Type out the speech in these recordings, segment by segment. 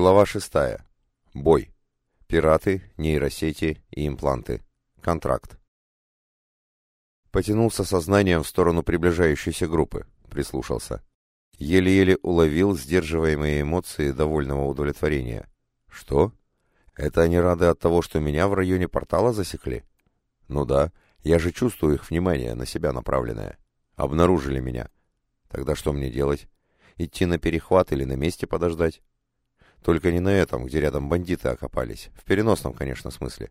Глава шестая. Бой. Пираты, нейросети и импланты. Контракт. Потянулся сознанием в сторону приближающейся группы. Прислушался. Еле-еле уловил сдерживаемые эмоции довольного удовлетворения. Что? Это они рады от того, что меня в районе портала засекли? Ну да, я же чувствую их внимание на себя направленное. Обнаружили меня. Тогда что мне делать? Идти на перехват или на месте подождать? Только не на этом, где рядом бандиты окопались. В переносном, конечно, смысле.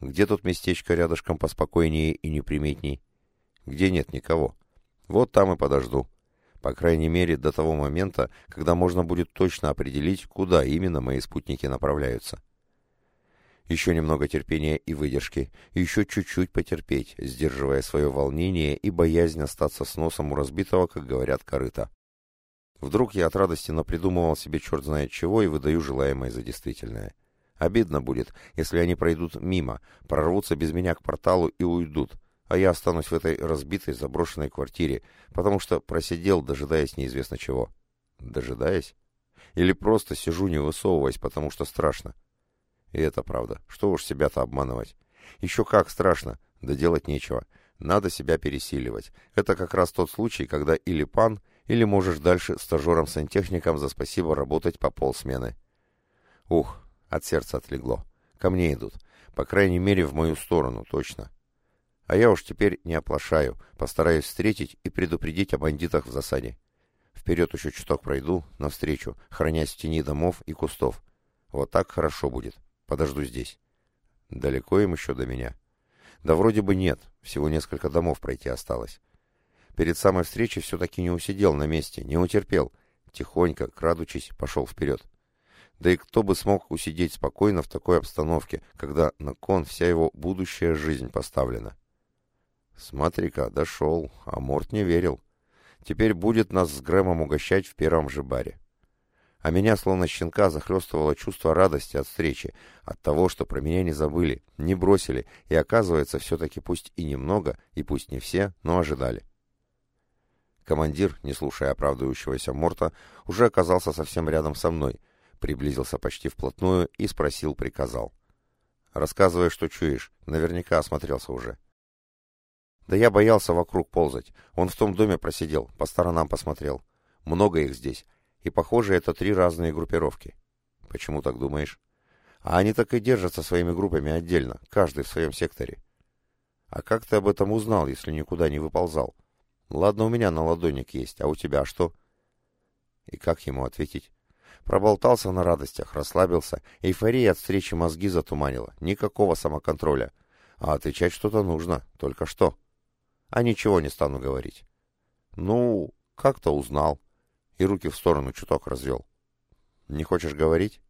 Где тут местечко рядышком поспокойнее и неприметней? Где нет никого? Вот там и подожду. По крайней мере, до того момента, когда можно будет точно определить, куда именно мои спутники направляются. Еще немного терпения и выдержки, еще чуть-чуть потерпеть, сдерживая свое волнение и боязнь остаться с носом у разбитого, как говорят, корыта. Вдруг я от радости напридумывал себе черт знает чего и выдаю желаемое за действительное. Обидно будет, если они пройдут мимо, прорвутся без меня к порталу и уйдут, а я останусь в этой разбитой заброшенной квартире, потому что просидел, дожидаясь неизвестно чего. Дожидаясь? Или просто сижу, не высовываясь, потому что страшно? И это правда. Что уж себя-то обманывать. Еще как страшно, да делать нечего. Надо себя пересиливать. Это как раз тот случай, когда или пан, или можешь дальше стажером-сантехником за спасибо работать по полсмены. Ух, от сердца отлегло. Ко мне идут. По крайней мере, в мою сторону, точно. А я уж теперь не оплошаю, постараюсь встретить и предупредить о бандитах в засаде. Вперед еще чуток пройду, навстречу, хранясь в тени домов и кустов. Вот так хорошо будет. Подожду здесь. Далеко им еще до меня? Да вроде бы нет, всего несколько домов пройти осталось. Перед самой встречей все-таки не усидел на месте, не утерпел. Тихонько, крадучись, пошел вперед. Да и кто бы смог усидеть спокойно в такой обстановке, когда на кон вся его будущая жизнь поставлена? Смотри-ка, дошел, а Морт не верил. Теперь будет нас с Грэмом угощать в первом же баре. А меня, словно щенка, захлестывало чувство радости от встречи, от того, что про меня не забыли, не бросили, и, оказывается, все-таки пусть и немного, и пусть не все, но ожидали. Командир, не слушая оправдывающегося Морта, уже оказался совсем рядом со мной, приблизился почти вплотную и спросил, приказал. «Рассказывай, что чуешь. Наверняка осмотрелся уже». «Да я боялся вокруг ползать. Он в том доме просидел, по сторонам посмотрел. Много их здесь. И, похоже, это три разные группировки». «Почему так думаешь?» «А они так и держатся своими группами отдельно, каждый в своем секторе». «А как ты об этом узнал, если никуда не выползал?» Ладно, у меня на ладоник есть, а у тебя что? И как ему ответить? Проболтался на радостях, расслабился, эйфория от встречи мозги затуманила, никакого самоконтроля. А отвечать что-то нужно, только что. А ничего не стану говорить. Ну, как-то узнал. И руки в сторону чуток развел. Не хочешь говорить?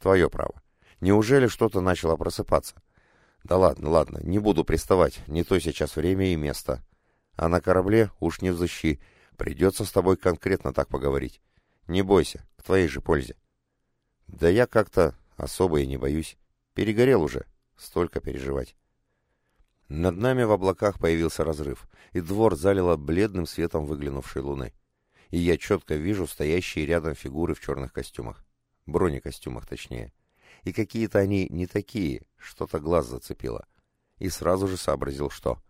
Твое право. Неужели что-то начало просыпаться? Да ладно, ладно, не буду приставать, не то сейчас время и место. А на корабле уж не взыщи. Придется с тобой конкретно так поговорить. Не бойся, к твоей же пользе. Да я как-то особо и не боюсь. Перегорел уже. Столько переживать. Над нами в облаках появился разрыв, и двор залило бледным светом выглянувшей луны. И я четко вижу стоящие рядом фигуры в черных костюмах. Бронекостюмах, точнее. И какие-то они не такие, что-то глаз зацепило. И сразу же сообразил, что...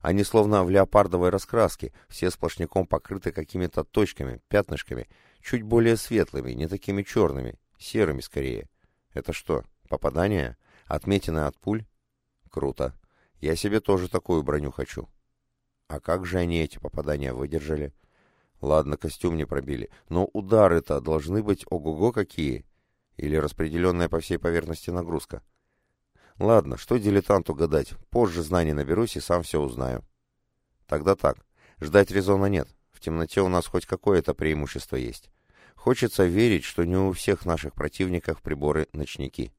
Они словно в леопардовой раскраске, все сплошняком покрыты какими-то точками, пятнышками, чуть более светлыми, не такими черными, серыми скорее. Это что, попадание? Отметина от пуль? Круто. Я себе тоже такую броню хочу. А как же они эти попадания выдержали? Ладно, костюм не пробили, но удары-то должны быть ого-го какие. Или распределенная по всей поверхности нагрузка. Ладно, что дилетанту гадать, позже знаний наберусь и сам все узнаю. Тогда так, ждать резона нет, в темноте у нас хоть какое-то преимущество есть. Хочется верить, что не у всех наших противников приборы ночники.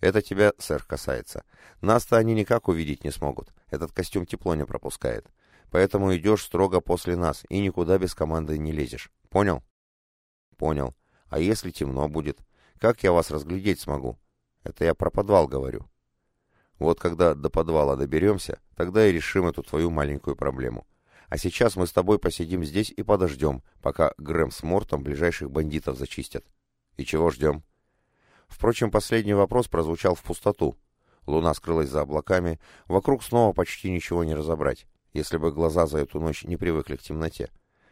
Это тебя, сэр, касается. Нас-то они никак увидеть не смогут, этот костюм тепло не пропускает. Поэтому идешь строго после нас и никуда без команды не лезешь. Понял? Понял. А если темно будет? Как я вас разглядеть смогу? Это я про подвал говорю. Вот когда до подвала доберемся, тогда и решим эту твою маленькую проблему. А сейчас мы с тобой посидим здесь и подождем, пока Грэм с Мортом ближайших бандитов зачистят. И чего ждем? Впрочем, последний вопрос прозвучал в пустоту. Луна скрылась за облаками, вокруг снова почти ничего не разобрать, если бы глаза за эту ночь не привыкли к темноте.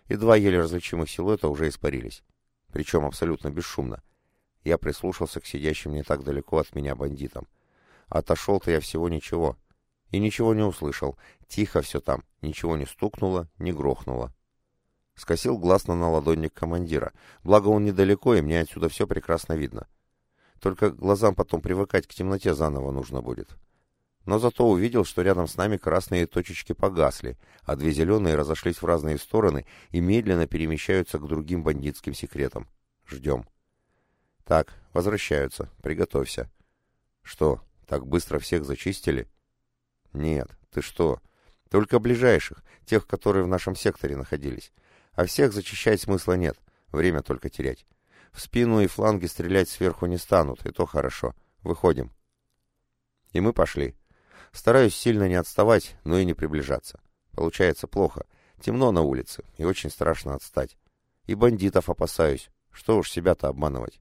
И два еле различимых силуэта уже испарились. Причем абсолютно бесшумно. Я прислушался к сидящим не так далеко от меня бандитам. Отошел-то я всего ничего. И ничего не услышал. Тихо все там. Ничего не стукнуло, не грохнуло. Скосил глаз на наладонник командира. Благо он недалеко, и мне отсюда все прекрасно видно. Только глазам потом привыкать к темноте заново нужно будет. Но зато увидел, что рядом с нами красные точечки погасли, а две зеленые разошлись в разные стороны и медленно перемещаются к другим бандитским секретам. Ждем. Так, возвращаются. Приготовься. Что, так быстро всех зачистили? Нет, ты что? Только ближайших, тех, которые в нашем секторе находились. А всех зачищать смысла нет. Время только терять. В спину и фланги стрелять сверху не станут, и то хорошо. Выходим. И мы пошли. Стараюсь сильно не отставать, но и не приближаться. Получается плохо. Темно на улице, и очень страшно отстать. И бандитов опасаюсь. Что уж себя-то обманывать.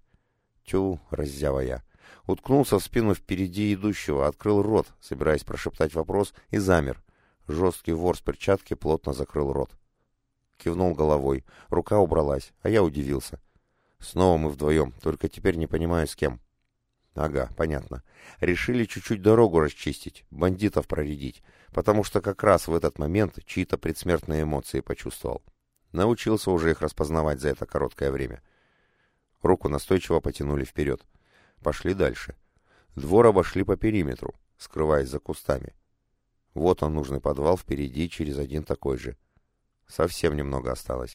Тю, раззява. Уткнулся в спину впереди идущего, открыл рот, собираясь прошептать вопрос, и замер. Жесткий вор с перчатки плотно закрыл рот. Кивнул головой, рука убралась, а я удивился. Снова мы вдвоем, только теперь не понимаю с кем. Ага, понятно. Решили чуть-чуть дорогу расчистить, бандитов проредить, потому что как раз в этот момент чьи-то предсмертные эмоции почувствовал. Научился уже их распознавать за это короткое время. Руку настойчиво потянули вперед. Пошли дальше. Двор обошли по периметру, скрываясь за кустами. Вот он, нужный подвал, впереди через один такой же. Совсем немного осталось.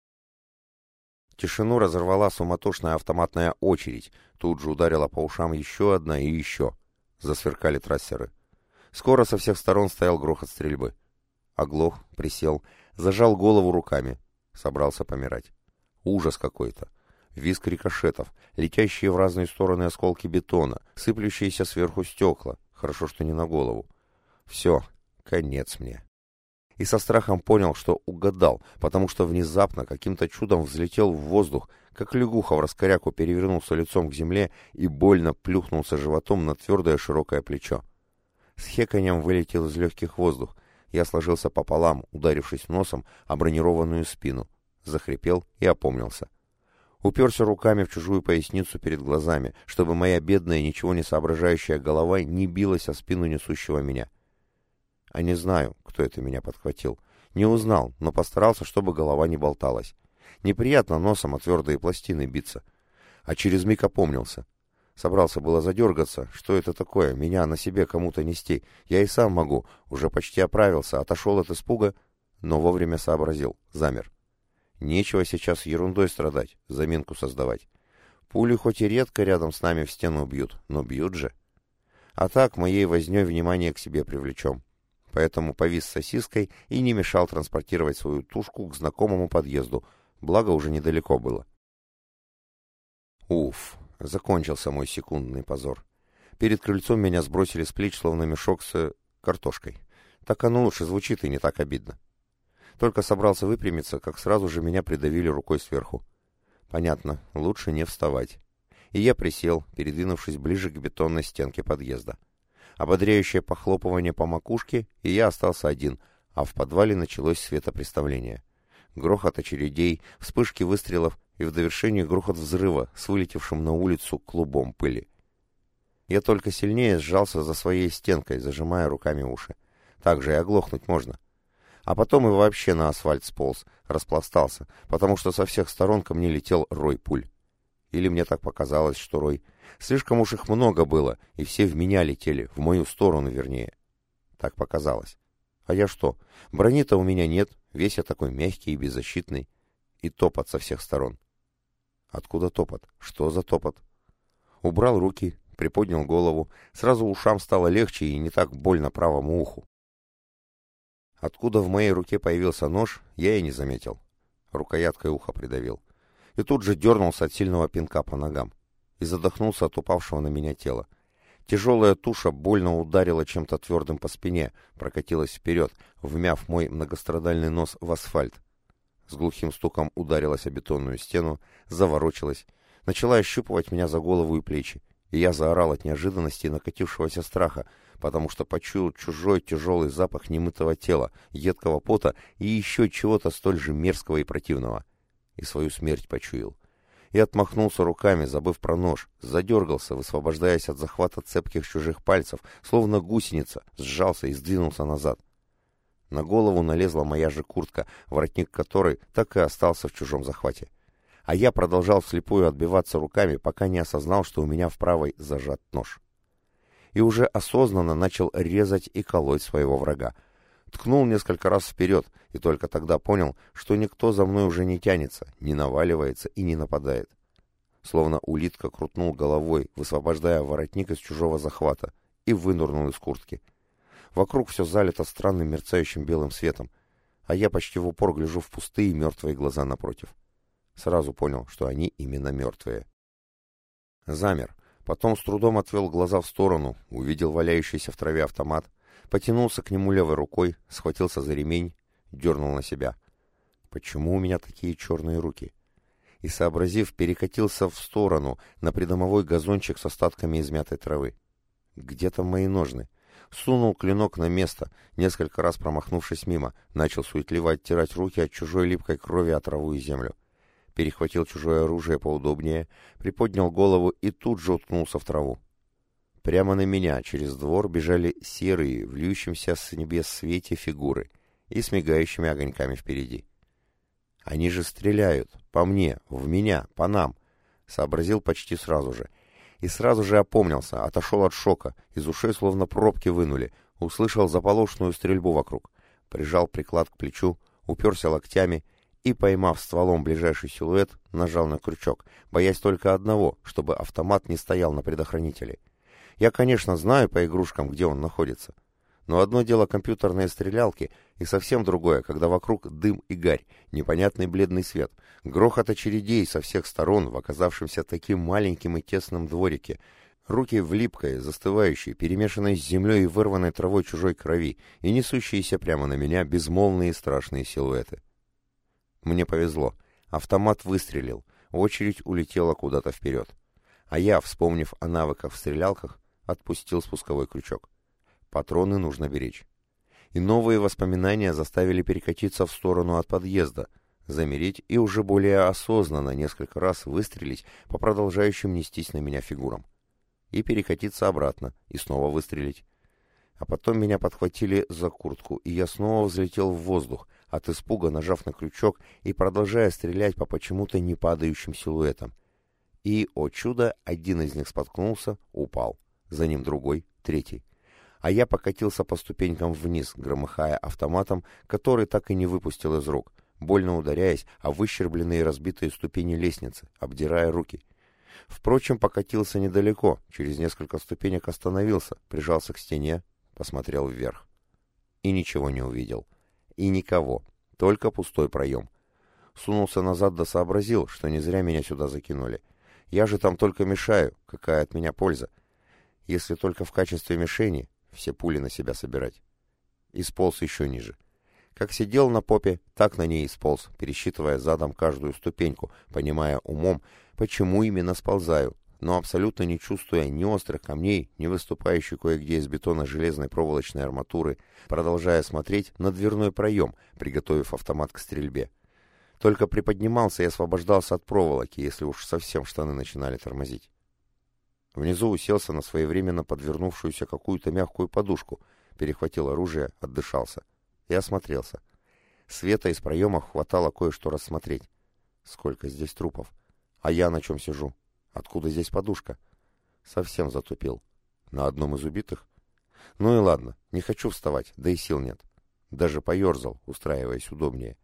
Тишину разорвала суматошная автоматная очередь. Тут же ударила по ушам еще одна и еще. Засверкали трассеры. Скоро со всех сторон стоял грохот стрельбы. Оглох, присел, зажал голову руками. Собрался помирать. Ужас какой-то. Виск рикошетов, летящие в разные стороны осколки бетона, сыплющиеся сверху стекла. Хорошо, что не на голову. Все, конец мне и со страхом понял, что угадал, потому что внезапно каким-то чудом взлетел в воздух, как лягуха в раскоряку перевернулся лицом к земле и больно плюхнулся животом на твердое широкое плечо. С хеканьем вылетел из легких воздух. Я сложился пополам, ударившись носом о бронированную спину. Захрипел и опомнился. Уперся руками в чужую поясницу перед глазами, чтобы моя бедная, ничего не соображающая голова не билась о спину несущего меня. — а не знаю, кто это меня подхватил. Не узнал, но постарался, чтобы голова не болталась. Неприятно носом о твердые пластины биться. А через миг опомнился. Собрался было задергаться. Что это такое? Меня на себе кому-то нести. Я и сам могу. Уже почти оправился. Отошел от испуга, но вовремя сообразил. Замер. Нечего сейчас ерундой страдать, заминку создавать. Пули хоть и редко рядом с нами в стену бьют, но бьют же. А так моей вознёй внимание к себе привлечем поэтому повис сосиской и не мешал транспортировать свою тушку к знакомому подъезду, благо уже недалеко было. Уф, закончился мой секундный позор. Перед крыльцом меня сбросили с плеч, словно мешок с картошкой. Так оно лучше звучит и не так обидно. Только собрался выпрямиться, как сразу же меня придавили рукой сверху. Понятно, лучше не вставать. И я присел, передвинувшись ближе к бетонной стенке подъезда ободряющее похлопывание по макушке, и я остался один, а в подвале началось светопреставление. Грохот очередей, вспышки выстрелов и в довершении грохот взрыва с вылетевшим на улицу клубом пыли. Я только сильнее сжался за своей стенкой, зажимая руками уши. Так же и оглохнуть можно. А потом и вообще на асфальт сполз, распластался, потому что со всех сторон ко мне летел рой пуль. Или мне так показалось, что рой Слишком уж их много было, и все в меня летели, в мою сторону вернее. Так показалось. А я что? Брони-то у меня нет, весь я такой мягкий и беззащитный. И топот со всех сторон. Откуда топот? Что за топот? Убрал руки, приподнял голову. Сразу ушам стало легче и не так больно правому уху. Откуда в моей руке появился нож, я и не заметил. Рукояткой ухо придавил. И тут же дернулся от сильного пинка по ногам и задохнулся от упавшего на меня тела. Тяжелая туша больно ударила чем-то твердым по спине, прокатилась вперед, вмяв мой многострадальный нос в асфальт. С глухим стуком ударилась о бетонную стену, заворочилась, начала ощупывать меня за голову и плечи, и я заорал от неожиданности и накатившегося страха, потому что почуял чужой тяжелый запах немытого тела, едкого пота и еще чего-то столь же мерзкого и противного. И свою смерть почуял. И отмахнулся руками, забыв про нож, задергался, высвобождаясь от захвата цепких чужих пальцев, словно гусеница, сжался и сдвинулся назад. На голову налезла моя же куртка, воротник которой так и остался в чужом захвате а я продолжал вслепую отбиваться руками, пока не осознал, что у меня в правой зажат нож. И уже осознанно начал резать и колоть своего врага. Ткнул несколько раз вперед, и только тогда понял, что никто за мной уже не тянется, не наваливается и не нападает. Словно улитка крутнул головой, высвобождая воротник из чужого захвата, и вынурнул из куртки. Вокруг все залито странным мерцающим белым светом, а я почти в упор гляжу в пустые мертвые глаза напротив. Сразу понял, что они именно мертвые. Замер. Потом с трудом отвел глаза в сторону, увидел валяющийся в траве автомат, потянулся к нему левой рукой, схватился за ремень, дернул на себя. Почему у меня такие черные руки? И, сообразив, перекатился в сторону, на придомовой газончик с остатками измятой травы. Где там мои ножны? Сунул клинок на место, несколько раз промахнувшись мимо, начал суетливо оттирать руки от чужой липкой крови от траву и землю перехватил чужое оружие поудобнее, приподнял голову и тут же уткнулся в траву. Прямо на меня через двор бежали серые, влющимся с небес свете фигуры и с мигающими огоньками впереди. «Они же стреляют! По мне! В меня! По нам!» Сообразил почти сразу же. И сразу же опомнился, отошел от шока, из ушей словно пробки вынули, услышал заполошную стрельбу вокруг, прижал приклад к плечу, уперся локтями и, поймав стволом ближайший силуэт, нажал на крючок, боясь только одного, чтобы автомат не стоял на предохранителе. Я, конечно, знаю по игрушкам, где он находится. Но одно дело компьютерные стрелялки, и совсем другое, когда вокруг дым и гарь, непонятный бледный свет, грохот очередей со всех сторон в оказавшемся таким маленьким и тесном дворике, руки в липкой, застывающей, перемешанной с землей и вырванной травой чужой крови, и несущиеся прямо на меня безмолвные страшные силуэты. Мне повезло. Автомат выстрелил, очередь улетела куда-то вперед. А я, вспомнив о навыках в стрелялках, отпустил спусковой крючок. Патроны нужно беречь. И новые воспоминания заставили перекатиться в сторону от подъезда, замереть и уже более осознанно несколько раз выстрелить по продолжающим нестись на меня фигурам. И перекатиться обратно, и снова выстрелить. А потом меня подхватили за куртку, и я снова взлетел в воздух, от испуга нажав на крючок и продолжая стрелять по почему-то не падающим силуэтам. И, о чудо, один из них споткнулся, упал. За ним другой, третий. А я покатился по ступенькам вниз, громыхая автоматом, который так и не выпустил из рук, больно ударяясь о выщербленные разбитые ступени лестницы, обдирая руки. Впрочем, покатился недалеко, через несколько ступенек остановился, прижался к стене, посмотрел вверх. И ничего не увидел. — и никого, только пустой проем. Сунулся назад да сообразил, что не зря меня сюда закинули. Я же там только мешаю, какая от меня польза. Если только в качестве мишени все пули на себя собирать. И сполз еще ниже. Как сидел на попе, так на ней и сполз, пересчитывая задом каждую ступеньку, понимая умом, почему именно сползаю, но абсолютно не чувствуя ни острых камней, ни выступающей кое-где из бетона железной проволочной арматуры, продолжая смотреть на дверной проем, приготовив автомат к стрельбе. Только приподнимался и освобождался от проволоки, если уж совсем штаны начинали тормозить. Внизу уселся на своевременно подвернувшуюся какую-то мягкую подушку, перехватил оружие, отдышался и осмотрелся. Света из проема хватало кое-что рассмотреть. Сколько здесь трупов. А я на чем сижу? Откуда здесь подушка? Совсем затупил. На одном из убитых? Ну и ладно, не хочу вставать, да и сил нет. Даже поерзал, устраиваясь удобнее.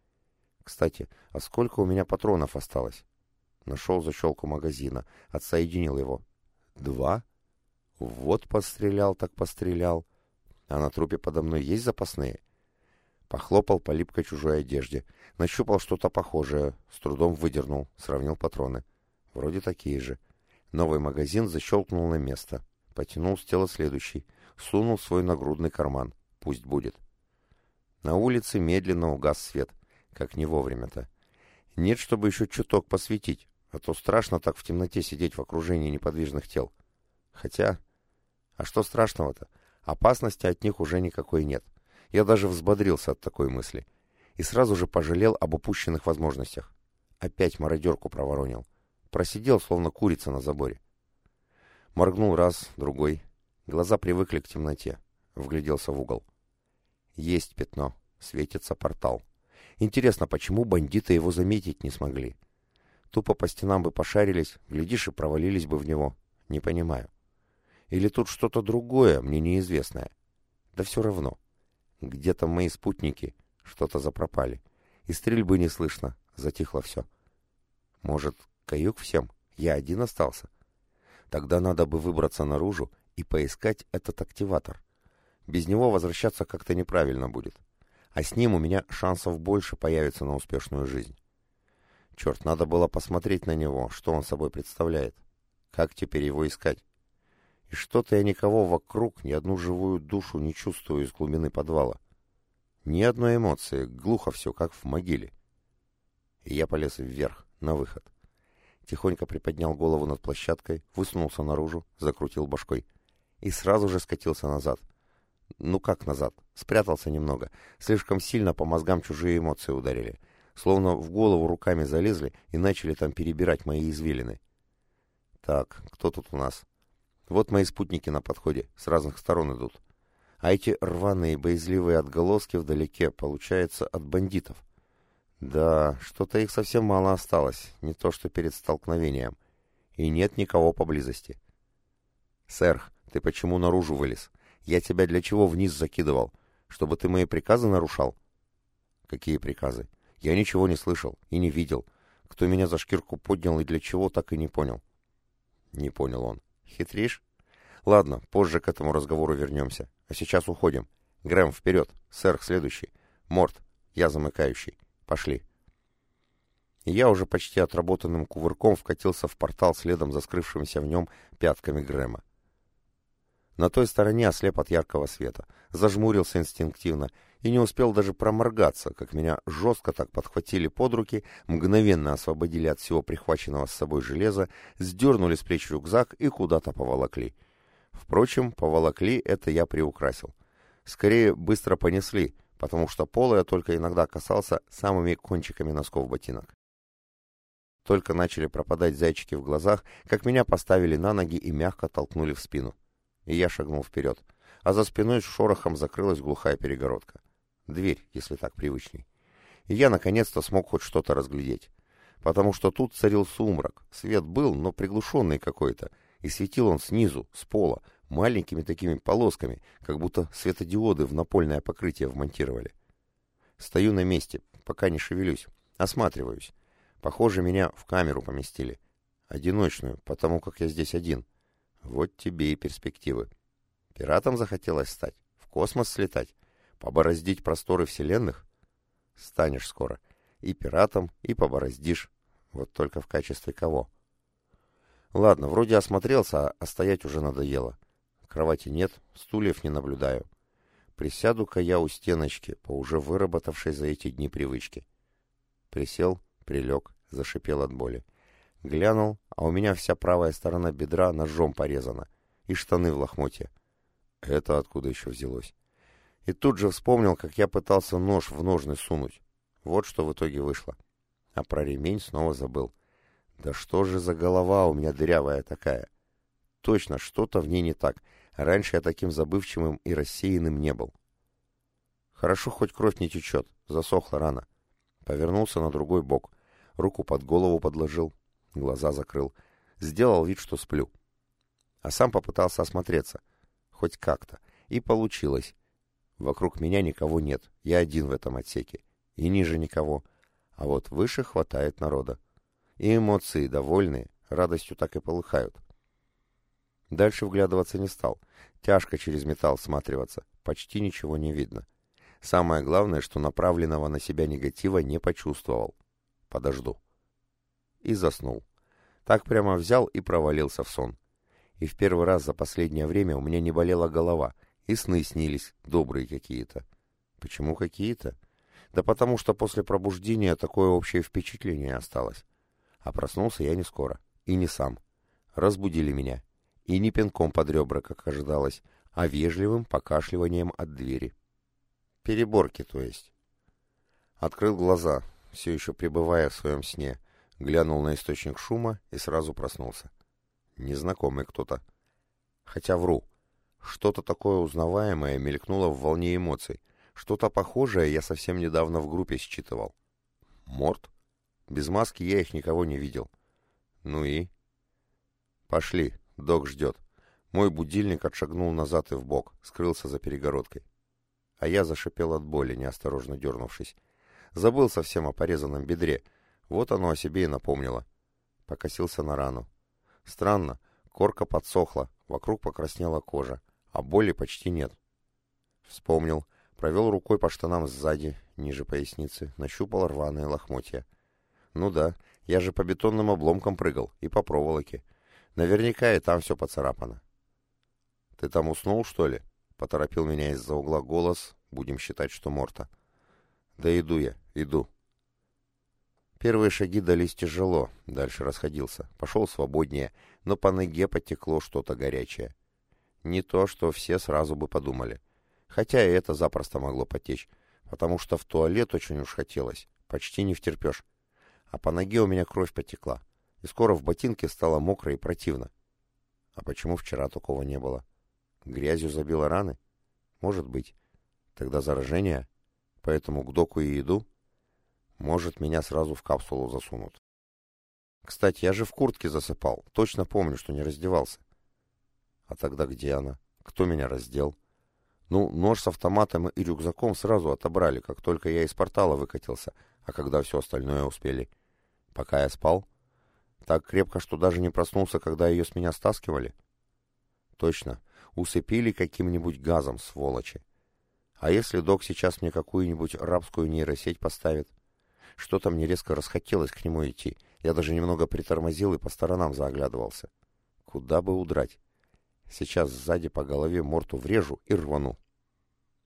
Кстати, а сколько у меня патронов осталось? Нашел защелку магазина, отсоединил его. Два? Вот пострелял, так пострелял. А на трупе подо мной есть запасные? Похлопал по липкой чужой одежде. Нащупал что-то похожее, с трудом выдернул, сравнил патроны. — Вроде такие же. Новый магазин защелкнул на место. Потянул с тела следующий. Сунул свой нагрудный карман. Пусть будет. На улице медленно угас свет. Как не вовремя-то. Нет, чтобы еще чуток посветить. А то страшно так в темноте сидеть в окружении неподвижных тел. Хотя... А что страшного-то? Опасности от них уже никакой нет. Я даже взбодрился от такой мысли. И сразу же пожалел об упущенных возможностях. Опять мародерку проворонил. Просидел, словно курица на заборе. Моргнул раз, другой. Глаза привыкли к темноте. Вгляделся в угол. Есть пятно. Светится портал. Интересно, почему бандиты его заметить не смогли? Тупо по стенам бы пошарились, глядишь, и провалились бы в него. Не понимаю. Или тут что-то другое, мне неизвестное. Да все равно. Где-то мои спутники что-то запропали. И стрельбы не слышно, затихло все. Может, каюк всем? Я один остался? Тогда надо бы выбраться наружу и поискать этот активатор. Без него возвращаться как-то неправильно будет. А с ним у меня шансов больше появится на успешную жизнь. Черт, надо было посмотреть на него, что он собой представляет. Как теперь его искать? И что-то я никого вокруг, ни одну живую душу не чувствую из глубины подвала. Ни одной эмоции, глухо все, как в могиле. И я полез вверх, на выход. Тихонько приподнял голову над площадкой, высунулся наружу, закрутил башкой. И сразу же скатился назад. Ну как назад? Спрятался немного. Слишком сильно по мозгам чужие эмоции ударили. Словно в голову руками залезли и начали там перебирать мои извилины. Так, кто тут у нас? Вот мои спутники на подходе, с разных сторон идут. А эти рваные боязливые отголоски вдалеке, получается, от бандитов. Да, что-то их совсем мало осталось, не то что перед столкновением. И нет никого поблизости. «Сэр, ты почему наружу вылез? Я тебя для чего вниз закидывал? Чтобы ты мои приказы нарушал?» «Какие приказы? Я ничего не слышал и не видел. Кто меня за шкирку поднял и для чего, так и не понял». Не понял он. «Хитришь?» «Ладно, позже к этому разговору вернемся. А сейчас уходим. Грэм, вперед. Сэр, следующий. Морт, я замыкающий. Пошли. Я уже почти отработанным кувырком вкатился в портал следом за скрывшимися в нем пятками Грэма. На той стороне ослеп от яркого света, зажмурился инстинктивно и не успел даже проморгаться, как меня жестко так подхватили под руки, мгновенно освободили от всего прихваченного с собой железа, сдернули с плеч рюкзак и куда-то поволокли. Впрочем, поволокли это я приукрасил. Скорее, быстро понесли, потому что пола я только иногда касался самыми кончиками носков ботинок. Только начали пропадать зайчики в глазах, как меня поставили на ноги и мягко толкнули в спину. И я шагнул вперед, а за спиной с шорохом закрылась глухая перегородка. Дверь, если так привычней. И я наконец-то смог хоть что-то разглядеть. Потому что тут царил сумрак. Свет был, но приглушенный какой-то, и светил он снизу, с пола, маленькими такими полосками, как будто светодиоды в напольное покрытие вмонтировали. Стою на месте, пока не шевелюсь, осматриваюсь. Похоже, меня в камеру поместили. Одиночную, потому как я здесь один. Вот тебе и перспективы. Пиратом захотелось стать? В космос слетать? Побороздить просторы вселенных? Станешь скоро. И пиратом, и побороздишь. Вот только в качестве кого? Ладно, вроде осмотрелся, а стоять уже надоело. Кровати нет, стульев не наблюдаю. Присяду-ка я у стеночки, по уже выработавшей за эти дни привычке. Присел, прилег, зашипел от боли. Глянул, а у меня вся правая сторона бедра ножом порезана, и штаны в лохмотье. Это откуда еще взялось? И тут же вспомнил, как я пытался нож в ножны сунуть. Вот что в итоге вышло. А про ремень снова забыл. Да что же за голова у меня дырявая такая? Точно, что-то в ней не так. Раньше я таким забывчивым и рассеянным не был. Хорошо, хоть кровь не течет, засохла рана. Повернулся на другой бок, руку под голову подложил, глаза закрыл, сделал вид, что сплю. А сам попытался осмотреться, хоть как-то, и получилось. Вокруг меня никого нет, я один в этом отсеке, и ниже никого, а вот выше хватает народа. И эмоции довольные, радостью так и полыхают. Дальше вглядываться не стал. Тяжко через металл всматриваться. Почти ничего не видно. Самое главное, что направленного на себя негатива не почувствовал. Подожду. И заснул. Так прямо взял и провалился в сон. И в первый раз за последнее время у меня не болела голова, и сны снились, добрые какие-то. Почему какие-то? Да потому что после пробуждения такое общее впечатление осталось. А проснулся я не скоро. И не сам. Разбудили меня И не пинком под ребра, как ожидалось, а вежливым покашливанием от двери. Переборки, то есть. Открыл глаза, все еще пребывая в своем сне, глянул на источник шума и сразу проснулся. Незнакомый кто-то. Хотя вру. Что-то такое узнаваемое мелькнуло в волне эмоций. Что-то похожее я совсем недавно в группе считывал. Морт? Без маски я их никого не видел. Ну и? Пошли, док ждет. Мой будильник отшагнул назад и в бок, скрылся за перегородкой. А я зашипел от боли, неосторожно дернувшись. Забыл совсем о порезанном бедре. Вот оно о себе и напомнило. Покосился на рану. Странно, корка подсохла, вокруг покраснела кожа, а боли почти нет. Вспомнил, провел рукой по штанам сзади, ниже поясницы, нащупал рваные лохмотья. Ну да, я же по бетонным обломкам прыгал и по проволоке. Наверняка и там все поцарапано. «Ты там уснул, что ли?» — поторопил меня из-за угла голос, будем считать, что Морта. «Да иду я, иду». Первые шаги дались тяжело, дальше расходился. Пошел свободнее, но по ноге потекло что-то горячее. Не то, что все сразу бы подумали. Хотя и это запросто могло потечь, потому что в туалет очень уж хотелось, почти не втерпешь. А по ноге у меня кровь потекла, и скоро в ботинке стало мокро и противно. А почему вчера такого не было? Грязью забило раны? Может быть. Тогда заражение? Поэтому к доку и иду? Может, меня сразу в капсулу засунут. Кстати, я же в куртке засыпал. Точно помню, что не раздевался. А тогда где она? Кто меня раздел? Ну, нож с автоматом и рюкзаком сразу отобрали, как только я из портала выкатился, а когда все остальное успели. Пока я спал? Так крепко, что даже не проснулся, когда ее с меня стаскивали? Точно. Усыпили каким-нибудь газом, сволочи. А если док сейчас мне какую-нибудь рабскую нейросеть поставит? Что-то мне резко расхотелось к нему идти. Я даже немного притормозил и по сторонам заоглядывался. Куда бы удрать? Сейчас сзади по голове морту врежу и рвану.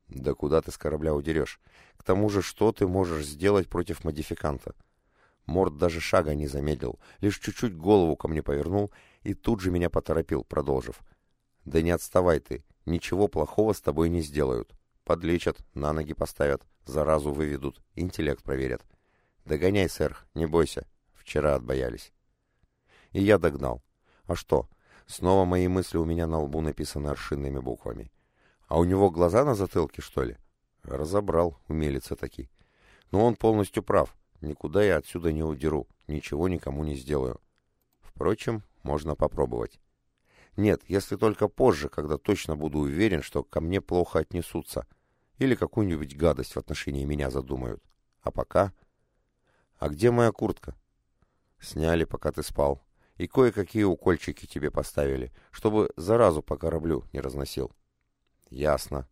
Да куда ты с корабля удерешь? К тому же, что ты можешь сделать против модификанта? Морд даже шага не замедлил, лишь чуть-чуть голову ко мне повернул и тут же меня поторопил, продолжив. «Да не отставай ты, ничего плохого с тобой не сделают. Подлечат, на ноги поставят, заразу выведут, интеллект проверят. Догоняй, сэр, не бойся. Вчера отбоялись. И я догнал. А что? Снова мои мысли у меня на лбу написаны аршинными буквами. А у него глаза на затылке, что ли? Разобрал, умелица таки. Но он полностью прав. Никуда я отсюда не удеру, ничего никому не сделаю. Впрочем, можно попробовать. Нет, если только позже, когда точно буду уверен, что ко мне плохо отнесутся. Или какую-нибудь гадость в отношении меня задумают. А пока... «А где моя куртка?» «Сняли, пока ты спал. И кое-какие укольчики тебе поставили, чтобы заразу по кораблю не разносил». «Ясно.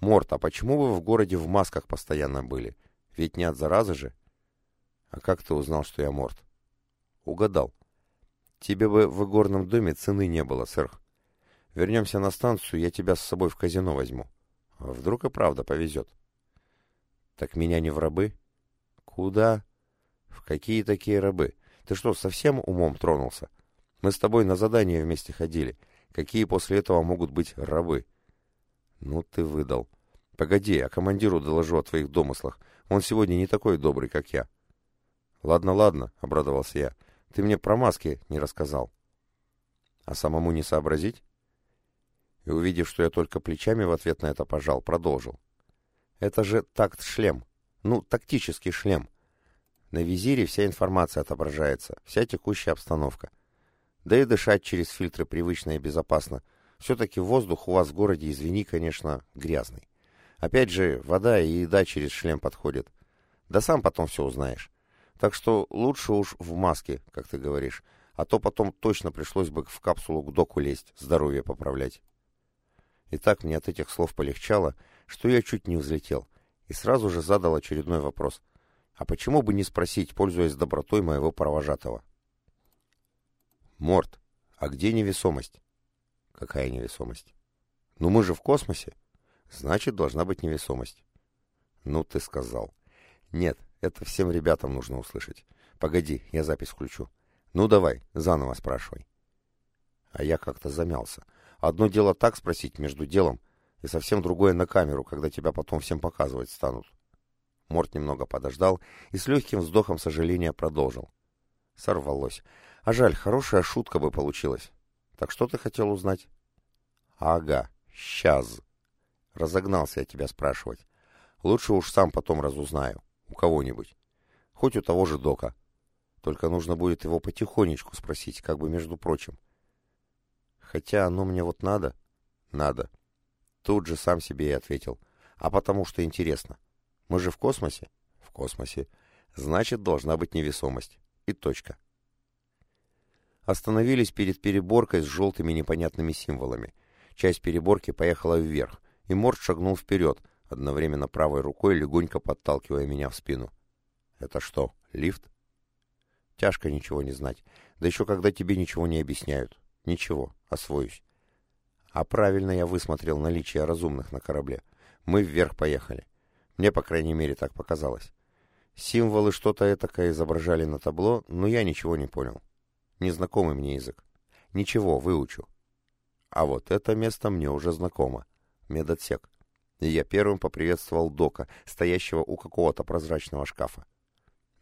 Морт, а почему вы в городе в масках постоянно были? Ведь не от заразы же?» «А как ты узнал, что я Морт?» «Угадал. Тебе бы в игорном доме цены не было, сэр. Вернемся на станцию, я тебя с собой в казино возьму. Вдруг и правда повезет». «Так меня не в рабы?» «Куда?» В какие такие рабы? Ты что, совсем умом тронулся? Мы с тобой на задание вместе ходили. Какие после этого могут быть рабы? Ну ты выдал. Погоди, а командиру доложу о твоих домыслах. Он сегодня не такой добрый, как я. Ладно, ладно, обрадовался я. Ты мне про маски не рассказал. А самому не сообразить? И увидев, что я только плечами в ответ на это пожал, продолжил. Это же такт-шлем. Ну, тактический шлем. На визире вся информация отображается, вся текущая обстановка. Да и дышать через фильтры привычно и безопасно. Все-таки воздух у вас в городе, извини, конечно, грязный. Опять же, вода и еда через шлем подходят. Да сам потом все узнаешь. Так что лучше уж в маске, как ты говоришь, а то потом точно пришлось бы в капсулу к доку лезть, здоровье поправлять. И так мне от этих слов полегчало, что я чуть не взлетел, и сразу же задал очередной вопрос — а почему бы не спросить, пользуясь добротой моего провожатого? Морт, а где невесомость? Какая невесомость? Ну мы же в космосе. Значит, должна быть невесомость. Ну ты сказал. Нет, это всем ребятам нужно услышать. Погоди, я запись включу. Ну давай, заново спрашивай. А я как-то замялся. Одно дело так спросить между делом, и совсем другое на камеру, когда тебя потом всем показывать станут. Морт немного подождал и с легким вздохом сожаления продолжил. Сорвалось. А жаль, хорошая шутка бы получилась. Так что ты хотел узнать? Ага, сейчас. Разогнался я тебя спрашивать. Лучше уж сам потом разузнаю. У кого-нибудь. Хоть у того же Дока. Только нужно будет его потихонечку спросить, как бы между прочим. Хотя оно мне вот надо? Надо. Тут же сам себе и ответил. А потому что интересно. Мы же в космосе? В космосе. Значит, должна быть невесомость. И точка. Остановились перед переборкой с желтыми непонятными символами. Часть переборки поехала вверх, и Морд шагнул вперед, одновременно правой рукой легонько подталкивая меня в спину. «Это что, лифт?» «Тяжко ничего не знать. Да еще когда тебе ничего не объясняют. Ничего, освоюсь». А правильно я высмотрел наличие разумных на корабле. Мы вверх поехали. Мне, по крайней мере, так показалось. Символы что-то этакое изображали на табло, но я ничего не понял. Незнакомый мне язык. Ничего, выучу. А вот это место мне уже знакомо. Медотсек. И я первым поприветствовал Дока, стоящего у какого-то прозрачного шкафа.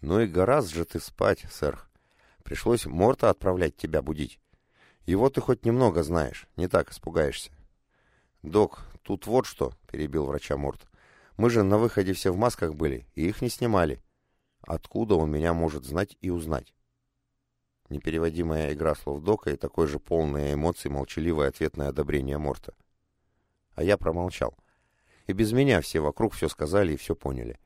«Ну и гораздо же ты спать, сэр. Пришлось Морта отправлять тебя будить. Его ты хоть немного знаешь, не так испугаешься». «Док, тут вот что», — перебил врача Морт. Мы же на выходе все в масках были, и их не снимали. Откуда он меня может знать и узнать? Непереводимая игра слов Дока и такой же полное эмоций молчаливое ответное одобрение Морта. А я промолчал. И без меня все вокруг все сказали и все поняли.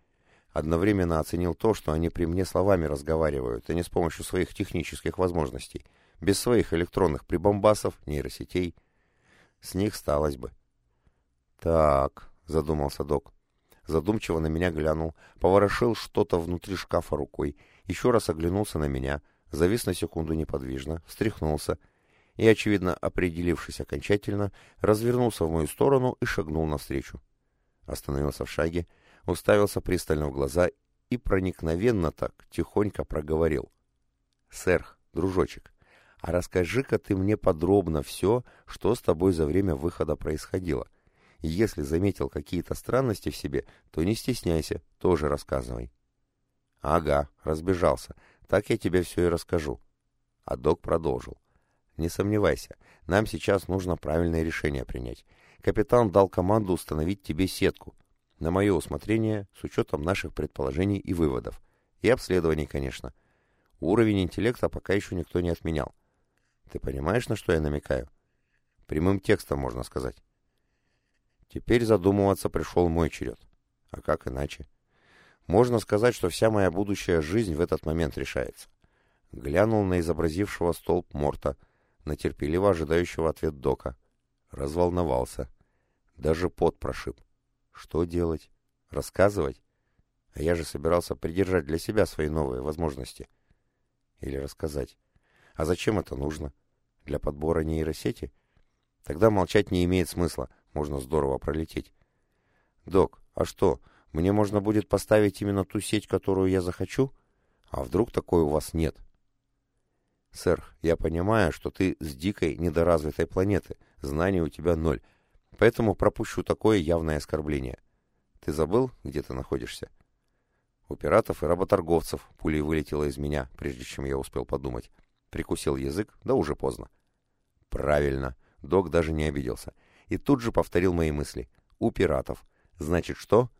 Одновременно оценил то, что они при мне словами разговаривают, а не с помощью своих технических возможностей, без своих электронных прибамбасов, нейросетей. С них сталось бы. «Так», — задумался док, задумчиво на меня глянул, поворошил что-то внутри шкафа рукой, еще раз оглянулся на меня, завис на секунду неподвижно, встряхнулся и, очевидно определившись окончательно, развернулся в мою сторону и шагнул навстречу. Остановился в шаге, уставился пристально в глаза и проникновенно так тихонько проговорил. «Сэр, дружочек, а расскажи-ка ты мне подробно все, что с тобой за время выхода происходило. Если заметил какие-то странности в себе, то не стесняйся, тоже рассказывай. Ага, разбежался. Так я тебе все и расскажу. А док продолжил. Не сомневайся, нам сейчас нужно правильное решение принять. Капитан дал команду установить тебе сетку. На мое усмотрение, с учетом наших предположений и выводов. И обследований, конечно. Уровень интеллекта пока еще никто не отменял. Ты понимаешь, на что я намекаю? Прямым текстом можно сказать. Теперь задумываться пришел мой черед. А как иначе? Можно сказать, что вся моя будущая жизнь в этот момент решается. Глянул на изобразившего столб Морта, на терпеливо ожидающего ответ Дока. Разволновался. Даже пот прошиб. Что делать? Рассказывать? А я же собирался придержать для себя свои новые возможности. Или рассказать. А зачем это нужно? Для подбора нейросети? Тогда молчать не имеет смысла можно здорово пролететь. Док, а что, мне можно будет поставить именно ту сеть, которую я захочу? А вдруг такой у вас нет? Сэр, я понимаю, что ты с дикой, недоразвитой планеты, знаний у тебя ноль, поэтому пропущу такое явное оскорбление. Ты забыл, где ты находишься? У пиратов и работорговцев пулей вылетела из меня, прежде чем я успел подумать. Прикусил язык, да уже поздно. Правильно, док даже не обиделся и тут же повторил мои мысли. У пиратов. Значит, что?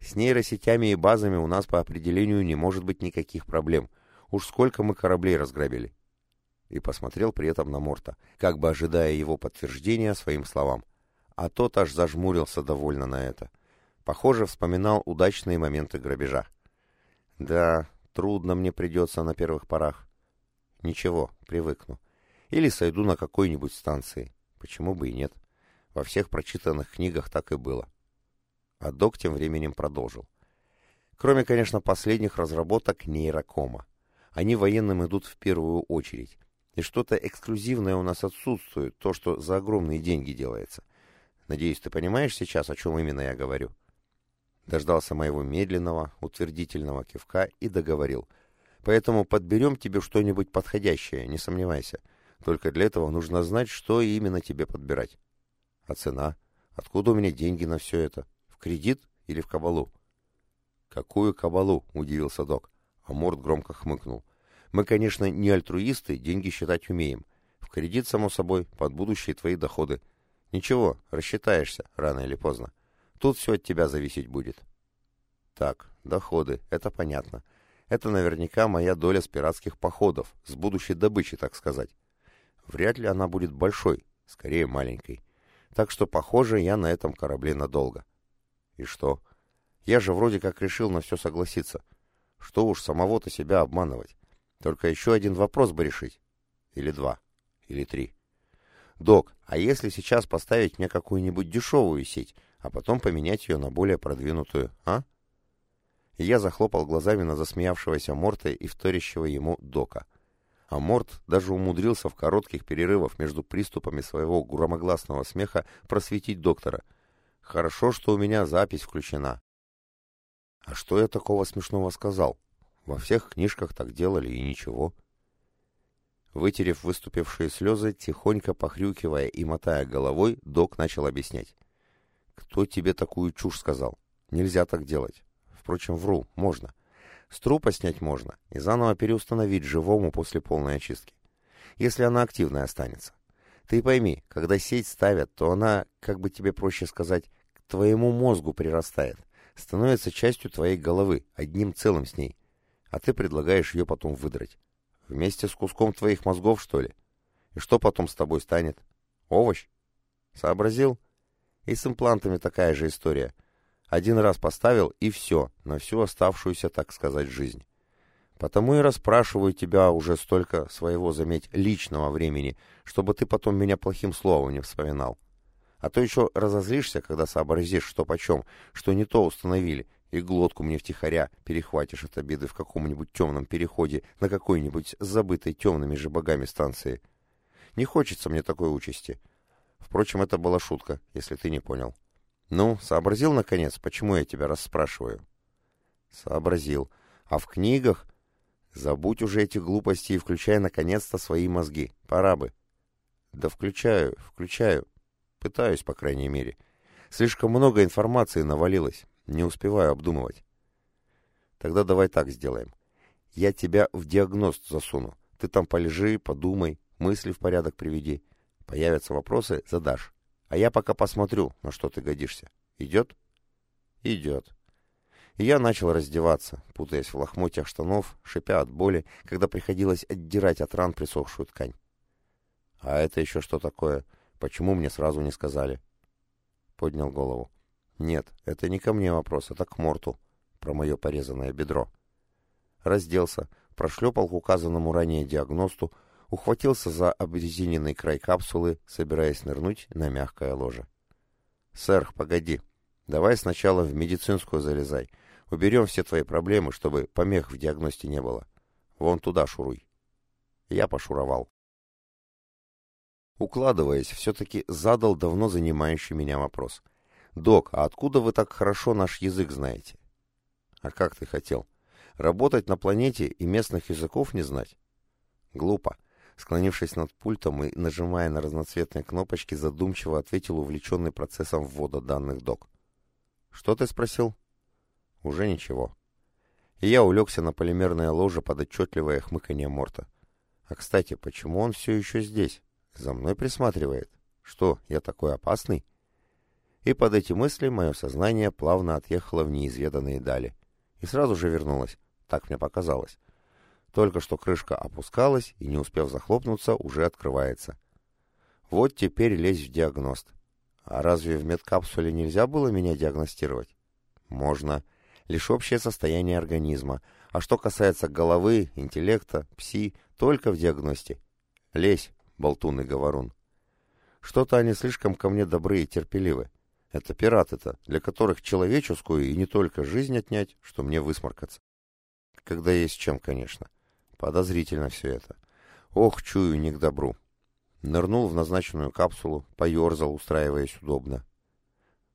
С нейросетями и базами у нас по определению не может быть никаких проблем. Уж сколько мы кораблей разграбили. И посмотрел при этом на Морта, как бы ожидая его подтверждения своим словам. А тот аж зажмурился довольно на это. Похоже, вспоминал удачные моменты грабежа. Да, трудно мне придется на первых порах. Ничего, привыкну. Или сойду на какой-нибудь станции. Почему бы и нет? Во всех прочитанных книгах так и было. А док тем временем продолжил. Кроме, конечно, последних разработок нейрокома. Они военным идут в первую очередь. И что-то эксклюзивное у нас отсутствует, то, что за огромные деньги делается. Надеюсь, ты понимаешь сейчас, о чем именно я говорю?» Дождался моего медленного, утвердительного кивка и договорил. «Поэтому подберем тебе что-нибудь подходящее, не сомневайся. Только для этого нужно знать, что именно тебе подбирать. А цена? Откуда у меня деньги на все это? В кредит или в кабалу? Какую кабалу? Удивился док. А Морд громко хмыкнул. Мы, конечно, не альтруисты, деньги считать умеем. В кредит, само собой, под будущие твои доходы. Ничего, рассчитаешься, рано или поздно. Тут все от тебя зависеть будет. Так, доходы, это понятно. Это наверняка моя доля с пиратских походов, с будущей добычи, так сказать. Вряд ли она будет большой, скорее маленькой. Так что, похоже, я на этом корабле надолго. И что? Я же вроде как решил на все согласиться. Что уж самого-то себя обманывать. Только еще один вопрос бы решить. Или два. Или три. Док, а если сейчас поставить мне какую-нибудь дешевую сеть, а потом поменять ее на более продвинутую, а? Я захлопал глазами на засмеявшегося Морта и вторящего ему Дока. А Морт даже умудрился в коротких перерывах между приступами своего громогласного смеха просветить доктора. Хорошо, что у меня запись включена. А что я такого смешного сказал? Во всех книжках так делали и ничего. Вытерев выступившие слезы, тихонько похрюкивая и мотая головой, док начал объяснять. «Кто тебе такую чушь сказал? Нельзя так делать. Впрочем, вру, можно. С трупа снять можно и заново переустановить живому после полной очистки. Если она активная останется. Ты пойми, когда сеть ставят, то она, как бы тебе проще сказать, к твоему мозгу прирастает, становится частью твоей головы, одним целым с ней. А ты предлагаешь ее потом выдрать. Вместе с куском твоих мозгов, что ли? И что потом с тобой станет? Овощ? Сообразил? И с имплантами такая же история — один раз поставил, и все, на всю оставшуюся, так сказать, жизнь. Потому и расспрашиваю тебя уже столько своего, заметь, личного времени, чтобы ты потом меня плохим словом не вспоминал. А то еще разозлишься, когда сообразишь, что почем, что не то установили, и глотку мне втихаря перехватишь от обиды в каком-нибудь темном переходе на какой-нибудь забытой темными же богами станции. Не хочется мне такой участи. Впрочем, это была шутка, если ты не понял. «Ну, сообразил, наконец, почему я тебя расспрашиваю?» «Сообразил. А в книгах...» «Забудь уже эти глупости и включай, наконец-то, свои мозги. Пора бы». «Да включаю, включаю. Пытаюсь, по крайней мере. Слишком много информации навалилось. Не успеваю обдумывать». «Тогда давай так сделаем. Я тебя в диагност засуну. Ты там полежи, подумай, мысли в порядок приведи. Появятся вопросы — задашь. А я пока посмотрю, на что ты годишься. Идет? Идет. И я начал раздеваться, путаясь в лохмотьях штанов, шипя от боли, когда приходилось отдирать от ран присохшую ткань. А это еще что такое? Почему мне сразу не сказали? Поднял голову. Нет, это не ко мне вопрос, это к Морту, про мое порезанное бедро. Разделся, прошлепал к указанному ранее диагносту, ухватился за обрезиненный край капсулы, собираясь нырнуть на мягкое ложе. «Сэр, погоди. Давай сначала в медицинскую залезай. Уберем все твои проблемы, чтобы помех в диагносте не было. Вон туда шуруй». Я пошуровал. Укладываясь, все-таки задал давно занимающий меня вопрос. «Док, а откуда вы так хорошо наш язык знаете?» «А как ты хотел? Работать на планете и местных языков не знать?» «Глупо. Склонившись над пультом и нажимая на разноцветные кнопочки, задумчиво ответил увлеченный процессом ввода данных док. «Что ты спросил?» «Уже ничего». И я улегся на полимерное ложе под отчетливое хмыканье Морта. «А, кстати, почему он все еще здесь? За мной присматривает. Что, я такой опасный?» И под эти мысли мое сознание плавно отъехало в неизведанные дали. И сразу же вернулось. Так мне показалось. Только что крышка опускалась и, не успев захлопнуться, уже открывается. Вот теперь лезь в диагност. А разве в медкапсуле нельзя было меня диагностировать? Можно. Лишь общее состояние организма. А что касается головы, интеллекта, пси, только в диагносте. Лезь, болтун и говорун. Что-то они слишком ко мне добры и терпеливы. Это пираты-то, для которых человеческую и не только жизнь отнять, что мне высморкаться. Когда есть чем, конечно. Подозрительно все это. Ох, чую, не к добру. Нырнул в назначенную капсулу, поерзал, устраиваясь удобно.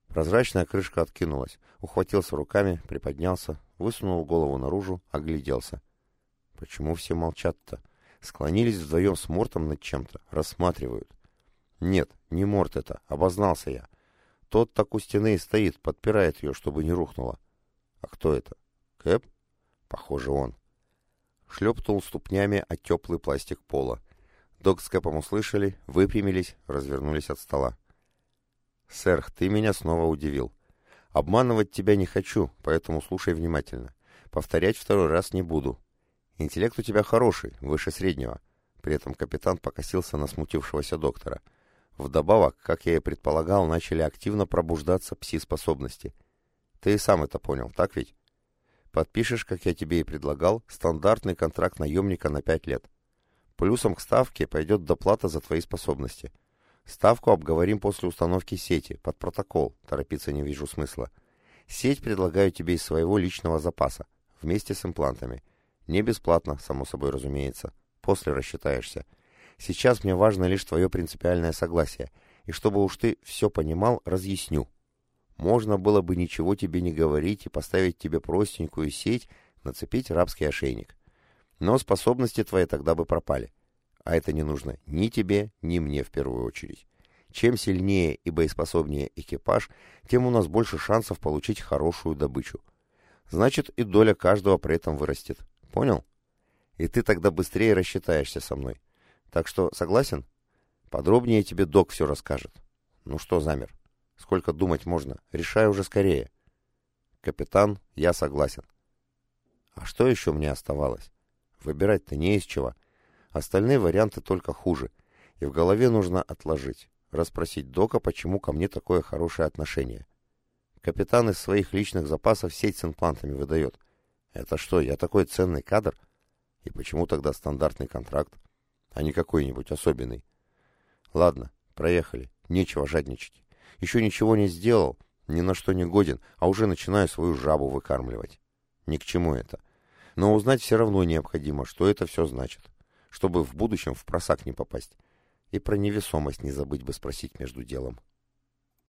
Прозрачная крышка откинулась. Ухватился руками, приподнялся, высунул голову наружу, огляделся. Почему все молчат-то? Склонились вдвоем с Мортом над чем-то, рассматривают. Нет, не Морт это, обознался я. Тот так у стены и стоит, подпирает ее, чтобы не рухнула. А кто это? Кэп? Похоже, он. Шлепнул ступнями о теплый пластик пола. Док с Кэпом услышали, выпрямились, развернулись от стола. «Сэр, ты меня снова удивил. Обманывать тебя не хочу, поэтому слушай внимательно. Повторять второй раз не буду. Интеллект у тебя хороший, выше среднего». При этом капитан покосился на смутившегося доктора. Вдобавок, как я и предполагал, начали активно пробуждаться пси-способности. Ты и сам это понял, так ведь? Подпишешь, как я тебе и предлагал, стандартный контракт наемника на пять лет. Плюсом к ставке пойдет доплата за твои способности. Ставку обговорим после установки сети, под протокол, торопиться не вижу смысла. Сеть предлагаю тебе из своего личного запаса, вместе с имплантами. Не бесплатно, само собой разумеется. После рассчитаешься. Сейчас мне важно лишь твое принципиальное согласие, и чтобы уж ты все понимал, разъясню. Можно было бы ничего тебе не говорить и поставить тебе простенькую сеть, нацепить рабский ошейник. Но способности твои тогда бы пропали. А это не нужно ни тебе, ни мне в первую очередь. Чем сильнее и боеспособнее экипаж, тем у нас больше шансов получить хорошую добычу. Значит, и доля каждого при этом вырастет. Понял? И ты тогда быстрее рассчитаешься со мной. Так что согласен? Подробнее тебе док все расскажет. Ну что замер? Сколько думать можно? Решай уже скорее. Капитан, я согласен. А что еще мне оставалось? Выбирать-то не из чего. Остальные варианты только хуже. И в голове нужно отложить. Расспросить Дока, почему ко мне такое хорошее отношение. Капитан из своих личных запасов сеть с имплантами выдает. Это что, я такой ценный кадр? И почему тогда стандартный контракт, а не какой-нибудь особенный? Ладно, проехали. Нечего жадничать. Еще ничего не сделал, ни на что не годен, а уже начинаю свою жабу выкармливать. Ни к чему это. Но узнать все равно необходимо, что это все значит, чтобы в будущем в просак не попасть. И про невесомость не забыть бы спросить между делом.